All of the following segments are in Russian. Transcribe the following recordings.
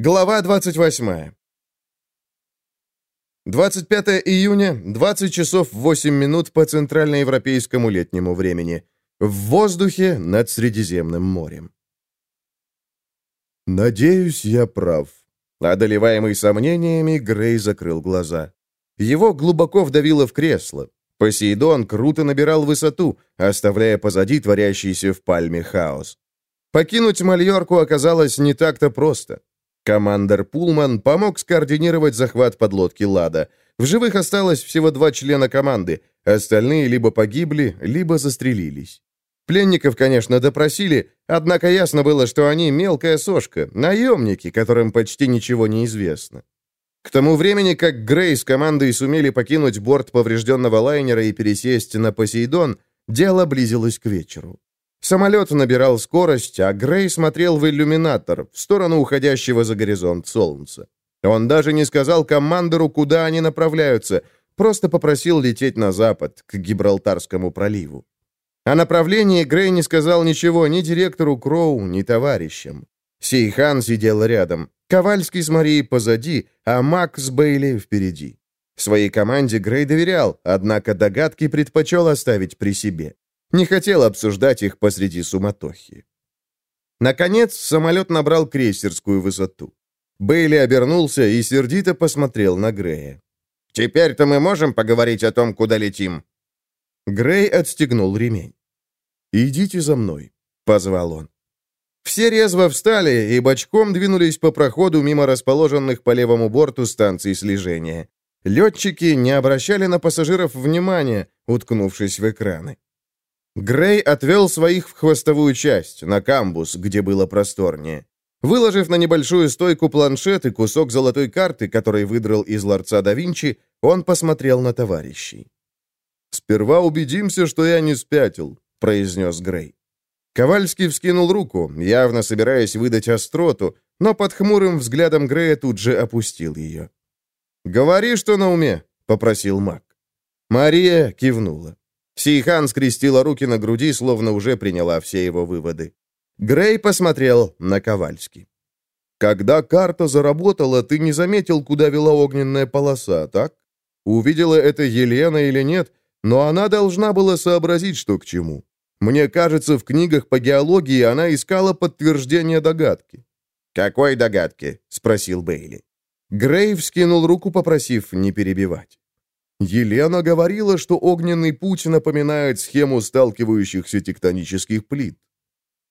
Глава 28. 25 июня, 20 часов 8 минут по центральноевропейскому летнему времени. В воздухе над Средиземным морем. Надеюсь, я прав. Одолеваемый сомнениями, Грей закрыл глаза. Его глубоко вдавило в кресло. Посейдон круто набирал высоту, оставляя позади творящийся в пальме хаос. Покинуть Мальорку оказалось не так-то просто. Командер Пулман помог скоординировать захват подлодки «Лада». В живых осталось всего два члена команды, остальные либо погибли, либо застрелились. Пленников, конечно, допросили, однако ясно было, что они мелкая сошка, наемники, которым почти ничего не известно. К тому времени, как Грей с командой сумели покинуть борт поврежденного лайнера и пересесть на Посейдон, дело близилось к вечеру. Самолет набирал скорость, а Грей смотрел в иллюминатор, в сторону уходящего за горизонт солнца. Он даже не сказал командору, куда они направляются, просто попросил лететь на запад, к Гибралтарскому проливу. О направлении Грей не сказал ничего ни директору Кроу, ни товарищам. Сейхан сидел рядом, Ковальский с Марией позади, а Мак с Бейли впереди. Своей команде Грей доверял, однако догадки предпочел оставить при себе. Не хотел обсуждать их посреди суматохи. Наконец, самолет набрал крейсерскую высоту. Бейли обернулся и сердито посмотрел на Грея. «Теперь-то мы можем поговорить о том, куда летим?» Грей отстегнул ремень. «Идите за мной», — позвал он. Все резво встали и бочком двинулись по проходу мимо расположенных по левому борту станций слежения. Летчики не обращали на пассажиров внимания, уткнувшись в экраны. Грей отвел своих в хвостовую часть, на камбус, где было просторнее. Выложив на небольшую стойку планшет и кусок золотой карты, который выдрал из ларца да Винчи, он посмотрел на товарищей. «Сперва убедимся, что я не спятил», — произнес Грей. Ковальский вскинул руку, явно собираясь выдать остроту, но под хмурым взглядом Грея тут же опустил ее. «Говори, что на уме», — попросил маг. Мария кивнула. Сейхан скрестила руки на груди, словно уже приняла все его выводы. Грей посмотрел на Ковальский. «Когда карта заработала, ты не заметил, куда вела огненная полоса, так? Увидела это Елена или нет, но она должна была сообразить, что к чему. Мне кажется, в книгах по геологии она искала подтверждение догадки». «Какой догадки?» — спросил Бейли. Грей вскинул руку, попросив не перебивать. Елена говорила, что огненный путь напоминает схему сталкивающихся тектонических плит.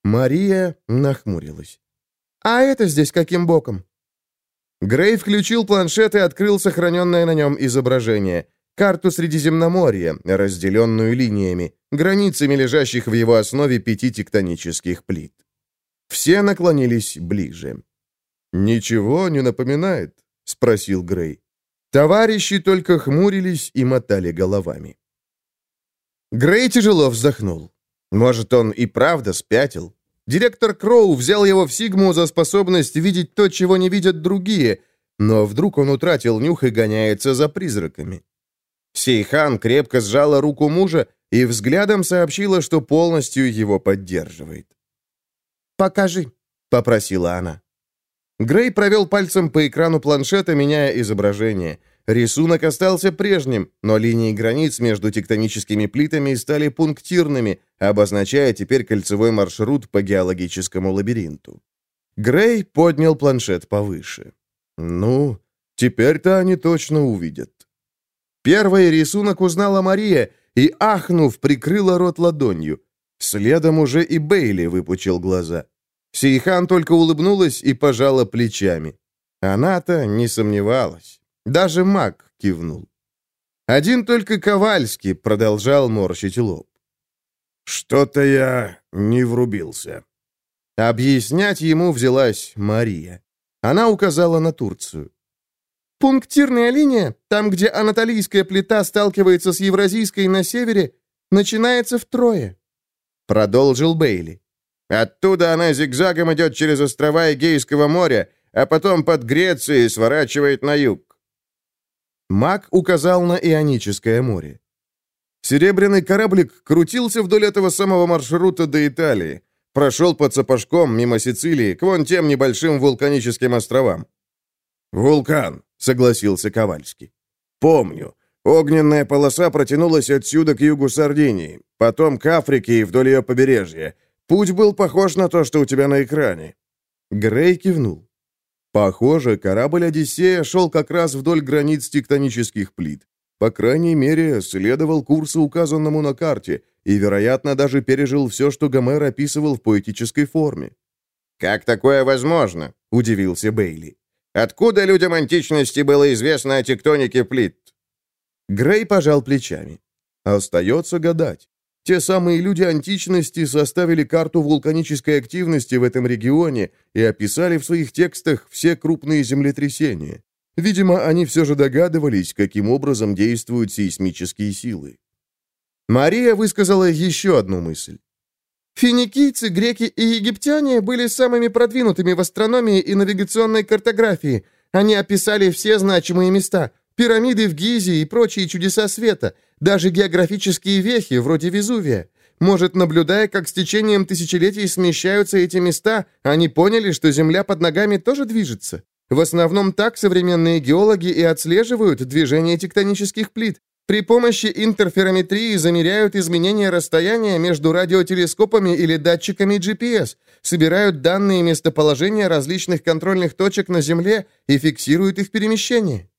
Мария нахмурилась. «А это здесь каким боком?» Грей включил планшет и открыл сохраненное на нем изображение. Карту Средиземноморья, разделенную линиями, границами лежащих в его основе пяти тектонических плит. Все наклонились ближе. «Ничего не напоминает?» — спросил Грей. Товарищи только хмурились и мотали головами. Грей тяжело вздохнул. Может, он и правда спятил? Директор Кроу взял его в Сигму за способность видеть то, чего не видят другие, но вдруг он утратил нюх и гоняется за призраками. Сейхан крепко сжала руку мужа и взглядом сообщила, что полностью его поддерживает. «Покажи», — попросила она. Грей провел пальцем по экрану планшета, меняя изображение. Рисунок остался прежним, но линии границ между тектоническими плитами стали пунктирными, обозначая теперь кольцевой маршрут по геологическому лабиринту. Грей поднял планшет повыше. «Ну, теперь-то они точно увидят». Первый рисунок узнала Мария и, ахнув, прикрыла рот ладонью. Следом уже и Бейли выпучил глаза. Сейхан только улыбнулась и пожала плечами. Она-то не сомневалась. Даже маг кивнул. Один только Ковальский продолжал морщить лоб. «Что-то я не врубился». Объяснять ему взялась Мария. Она указала на Турцию. Пунктирная линия, там, где анатолийская плита сталкивается с евразийской на севере, начинается втрое. Продолжил Бейли. Оттуда она зигзагом идет через острова Эгейского моря, а потом под Грецией сворачивает на юг. Мак указал на Ионическое море. Серебряный кораблик крутился вдоль этого самого маршрута до Италии. прошел под сапожком мимо Сицилии к вон тем небольшим вулканическим островам». «Вулкан», — согласился Ковальский. «Помню. Огненная полоса протянулась отсюда к югу Сардинии, потом к Африке и вдоль ее побережья. Путь был похож на то, что у тебя на экране». Грей кивнул. Похоже, корабль «Одиссея» шел как раз вдоль границ тектонических плит. По крайней мере, следовал курсу, указанному на карте, и, вероятно, даже пережил все, что Гомер описывал в поэтической форме. «Как такое возможно?» — удивился Бейли. «Откуда людям античности было известно о тектонике плит?» Грей пожал плечами. Остается гадать. Те самые люди античности составили карту вулканической активности в этом регионе и описали в своих текстах все крупные землетрясения. Видимо, они все же догадывались, каким образом действуют сейсмические силы. Мария высказала еще одну мысль. Финикийцы, греки и египтяне были самыми продвинутыми в астрономии и навигационной картографии. Они описали все значимые места, пирамиды в Гизе и прочие чудеса света, даже географические вехи, вроде Везувия. Может, наблюдая, как с течением тысячелетий смещаются эти места, они поняли, что Земля под ногами тоже движется. В основном так современные геологи и отслеживают движение тектонических плит. При помощи интерферометрии замеряют изменения расстояния между радиотелескопами или датчиками GPS, собирают данные местоположения различных контрольных точек на Земле и фиксируют их перемещение.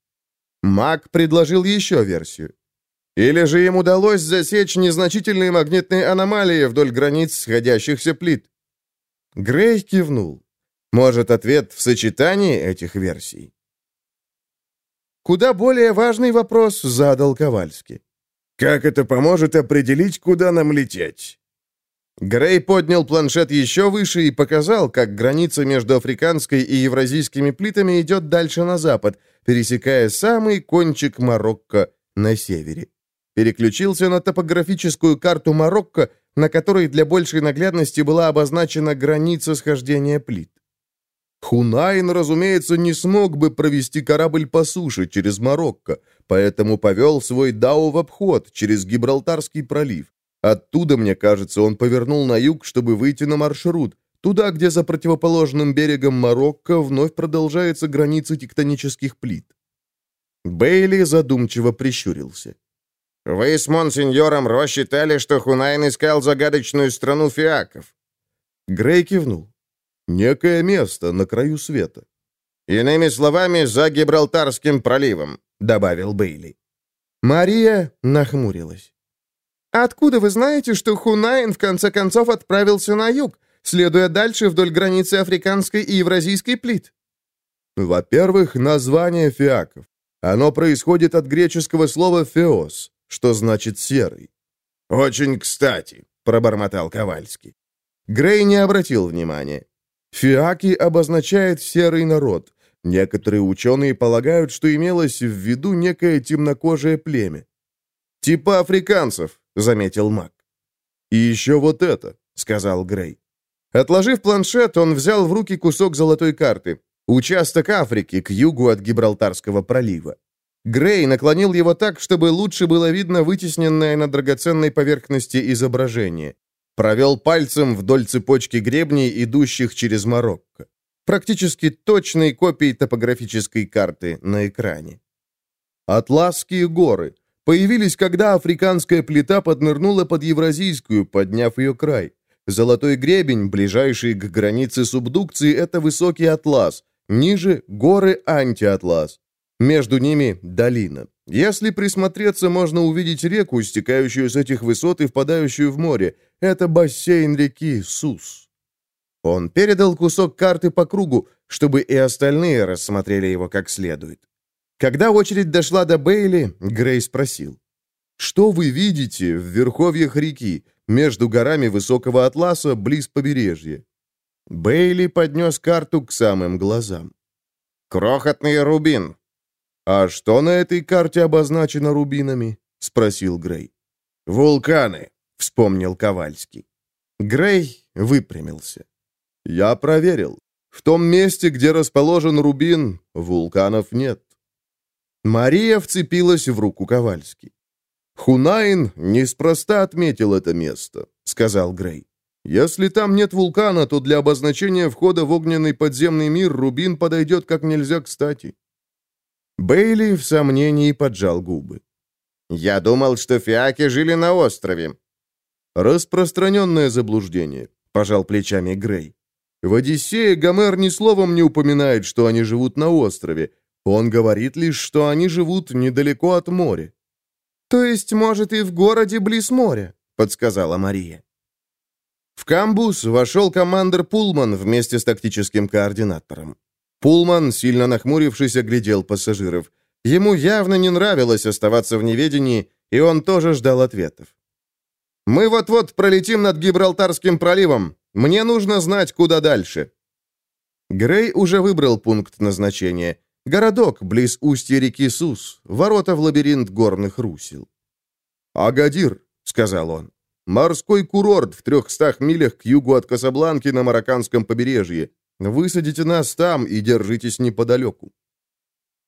Мак предложил еще версию. Или же им удалось засечь незначительные магнитные аномалии вдоль границ сходящихся плит? Грей кивнул. Может, ответ в сочетании этих версий? Куда более важный вопрос задал Ковальский. «Как это поможет определить, куда нам лететь?» Грей поднял планшет еще выше и показал, как граница между африканской и евразийскими плитами идет дальше на запад, пересекая самый кончик Марокко на севере. Переключился на топографическую карту Марокко, на которой для большей наглядности была обозначена граница схождения плит. Хунайн, разумеется, не смог бы провести корабль по суше через Марокко, поэтому повел свой Дау в обход через Гибралтарский пролив. Оттуда, мне кажется, он повернул на юг, чтобы выйти на маршрут, туда, где за противоположным берегом Марокко вновь продолжается граница тектонических плит. Бейли задумчиво прищурился. «Вы с монсеньором Ро считали, что Хунайн искал загадочную страну фиаков?» Грей кивнул. Некое место на краю света. «Иными словами, за Гибралтарским проливом», — добавил Бейли. Мария нахмурилась. «Откуда вы знаете, что Хунайн в конце концов отправился на юг, следуя дальше вдоль границы африканской и евразийской плит?» «Во-первых, название фиаков. Оно происходит от греческого слова «феос», что значит «серый». «Очень кстати», — пробормотал Ковальский. Грей не обратил внимания. Фиаки обозначает серый народ. Некоторые ученые полагают, что имелось в виду некое темнокожее племя. «Типа африканцев», — заметил Мак. «И еще вот это», — сказал Грей. Отложив планшет, он взял в руки кусок золотой карты. Участок Африки к югу от Гибралтарского пролива. Грей наклонил его так, чтобы лучше было видно вытесненное на драгоценной поверхности изображение. Провел пальцем вдоль цепочки гребней, идущих через Марокко. Практически точной копии топографической карты на экране. Атласские горы появились, когда африканская плита поднырнула под Евразийскую, подняв ее край. Золотой гребень, ближайший к границе субдукции, это высокий атлас. Ниже — горы антиатлас. Между ними — долина. Если присмотреться, можно увидеть реку, стекающую с этих высот и впадающую в море. Это бассейн реки Сус. Он передал кусок карты по кругу, чтобы и остальные рассмотрели его как следует. Когда очередь дошла до Бейли, Грей спросил. «Что вы видите в верховьях реки, между горами Высокого Атласа, близ побережья?» Бейли поднес карту к самым глазам. «Крохотный рубин», «А что на этой карте обозначено рубинами?» — спросил Грей. «Вулканы», — вспомнил Ковальский. Грей выпрямился. «Я проверил. В том месте, где расположен рубин, вулканов нет». Мария вцепилась в руку Ковальский. «Хунайн неспроста отметил это место», — сказал Грей. Если там нет вулкана, то для обозначения входа в огненный подземный мир рубин подойдет как нельзя кстати. Бейли в сомнении поджал губы. «Я думал, что фиаки жили на острове». «Распространенное заблуждение», — пожал плечами Грей. «В Одиссее Гомер ни словом не упоминает, что они живут на острове. Он говорит лишь, что они живут недалеко от моря». «То есть, может, и в городе близ моря», — подсказала Мария. В камбус вошел командир Пулман вместе с тактическим координатором. Пулман, сильно нахмурившись, оглядел пассажиров. Ему явно не нравилось оставаться в неведении, и он тоже ждал ответов. «Мы вот-вот пролетим над Гибралтарским проливом. Мне нужно знать, куда дальше». Грей уже выбрал пункт назначения. Городок близ устья реки Сус, ворота в лабиринт горных русел. «Агадир», — сказал он, — «морской курорт в трехстах милях к югу от Касабланки на Марокканском побережье. Высадите нас там и держитесь неподалеку».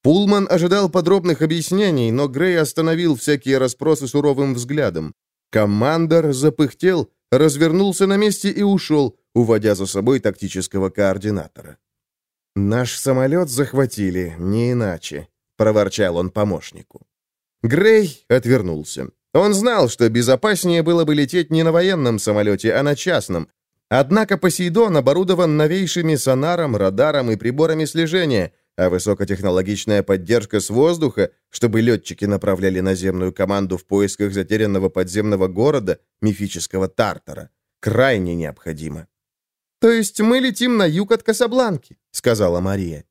Пулман ожидал подробных объяснений, но Грей остановил всякие расспросы суровым взглядом. Командор запыхтел, развернулся на месте и ушел, уводя за собой тактического координатора. «Наш самолет захватили, не иначе», — проворчал он помощнику. Грей отвернулся. Он знал, что безопаснее было бы лететь не на военном самолете, а на частном, Однако Посейдон оборудован новейшими сонаром, радаром и приборами слежения, а высокотехнологичная поддержка с воздуха, чтобы летчики направляли наземную команду в поисках затерянного подземного города, мифического Тартара, крайне необходима. «То есть мы летим на юг от Касабланки», — сказала Мария.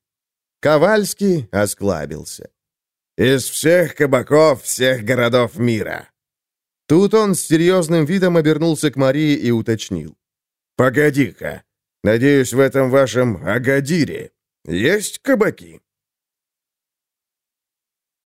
Ковальский осклабился. «Из всех кабаков всех городов мира». Тут он с серьезным видом обернулся к Марии и уточнил. «Погоди-ка. Надеюсь, в этом вашем Агадире есть кабаки?»